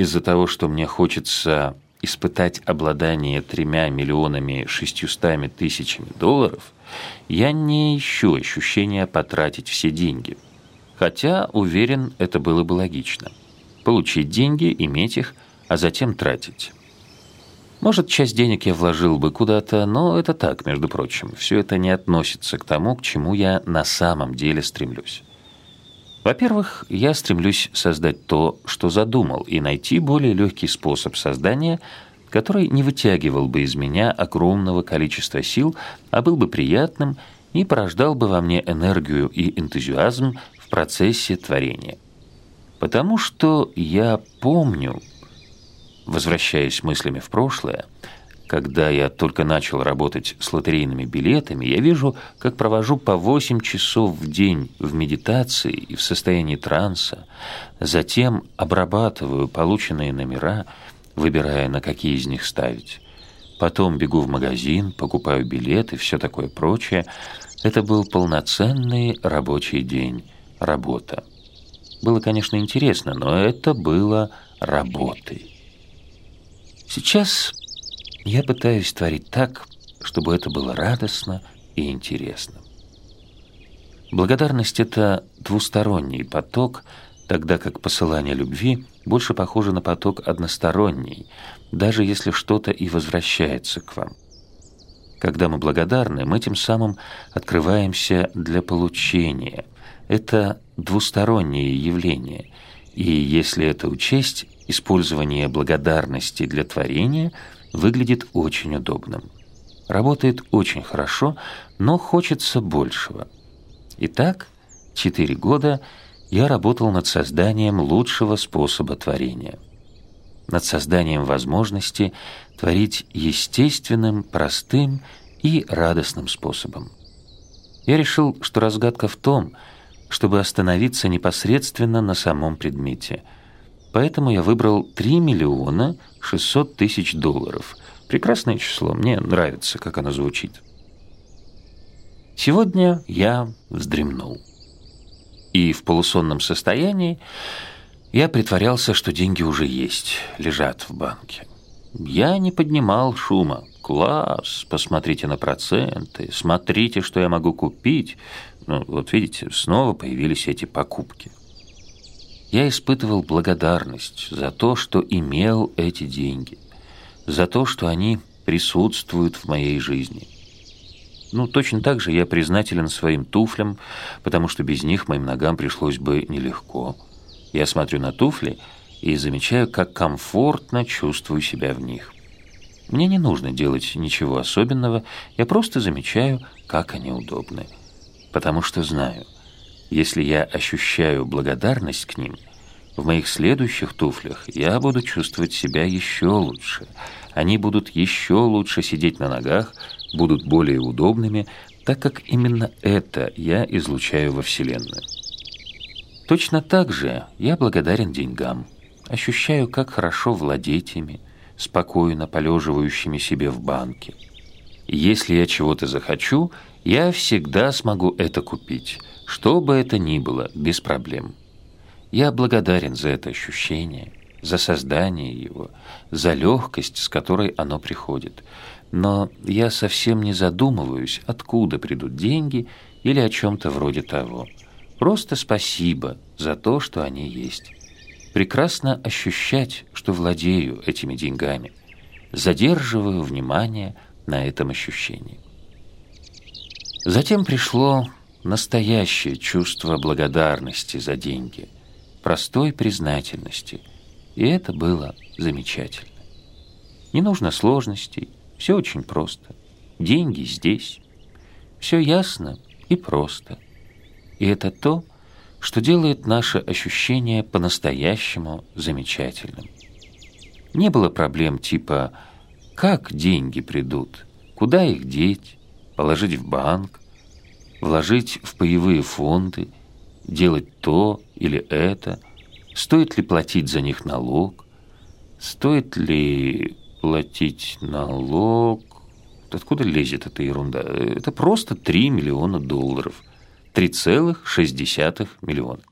из-за того, что мне хочется испытать обладание тремя миллионами шестьюстами тысячами долларов, я не ищу ощущения потратить все деньги. Хотя, уверен, это было бы логично. Получить деньги, иметь их, а затем тратить. Может, часть денег я вложил бы куда-то, но это так, между прочим. Все это не относится к тому, к чему я на самом деле стремлюсь. Во-первых, я стремлюсь создать то, что задумал, и найти более легкий способ создания, который не вытягивал бы из меня огромного количества сил, а был бы приятным и порождал бы во мне энергию и энтузиазм в процессе творения. Потому что я помню, возвращаясь мыслями в прошлое, когда я только начал работать с лотерейными билетами, я вижу, как провожу по 8 часов в день в медитации и в состоянии транса, затем обрабатываю полученные номера, выбирая, на какие из них ставить. Потом бегу в магазин, покупаю билеты, все такое прочее. Это был полноценный рабочий день, работа. Было, конечно, интересно, но это было работой. Сейчас я пытаюсь творить так, чтобы это было радостно и интересно. Благодарность — это двусторонний поток, тогда как посылание любви больше похоже на поток односторонний, даже если что-то и возвращается к вам. Когда мы благодарны, мы тем самым открываемся для получения. Это двустороннее явление, и если это учесть, использование благодарности для творения — выглядит очень удобным. Работает очень хорошо, но хочется большего. Итак, четыре года я работал над созданием лучшего способа творения. Над созданием возможности творить естественным, простым и радостным способом. Я решил, что разгадка в том, чтобы остановиться непосредственно на самом предмете – Поэтому я выбрал 3 миллиона 600 тысяч долларов. Прекрасное число, мне нравится, как оно звучит. Сегодня я вздремнул. И в полусонном состоянии я притворялся, что деньги уже есть, лежат в банке. Я не поднимал шума. Класс, посмотрите на проценты, смотрите, что я могу купить. Ну, вот видите, снова появились эти покупки я испытывал благодарность за то, что имел эти деньги, за то, что они присутствуют в моей жизни. Ну, точно так же я признателен своим туфлям, потому что без них моим ногам пришлось бы нелегко. Я смотрю на туфли и замечаю, как комфортно чувствую себя в них. Мне не нужно делать ничего особенного, я просто замечаю, как они удобны. Потому что знаю – если я ощущаю благодарность к ним, в моих следующих туфлях я буду чувствовать себя еще лучше. Они будут еще лучше сидеть на ногах, будут более удобными, так как именно это я излучаю во Вселенную. Точно так же я благодарен деньгам, ощущаю, как хорошо владеть ими, спокойно полеживающими себе в банке. Если я чего-то захочу, я всегда смогу это купить – что бы это ни было, без проблем. Я благодарен за это ощущение, за создание его, за легкость, с которой оно приходит. Но я совсем не задумываюсь, откуда придут деньги или о чем-то вроде того. Просто спасибо за то, что они есть. Прекрасно ощущать, что владею этими деньгами. Задерживаю внимание на этом ощущении. Затем пришло настоящее чувство благодарности за деньги, простой признательности. И это было замечательно. Не нужно сложностей, все очень просто. Деньги здесь. Все ясно и просто. И это то, что делает наше ощущение по-настоящему замечательным. Не было проблем типа «как деньги придут?», «куда их деть?», «положить в банк?», вложить в паевые фонды, делать то или это, стоит ли платить за них налог, стоит ли платить налог, откуда лезет эта ерунда? Это просто 3 миллиона долларов, 3,6 миллиона.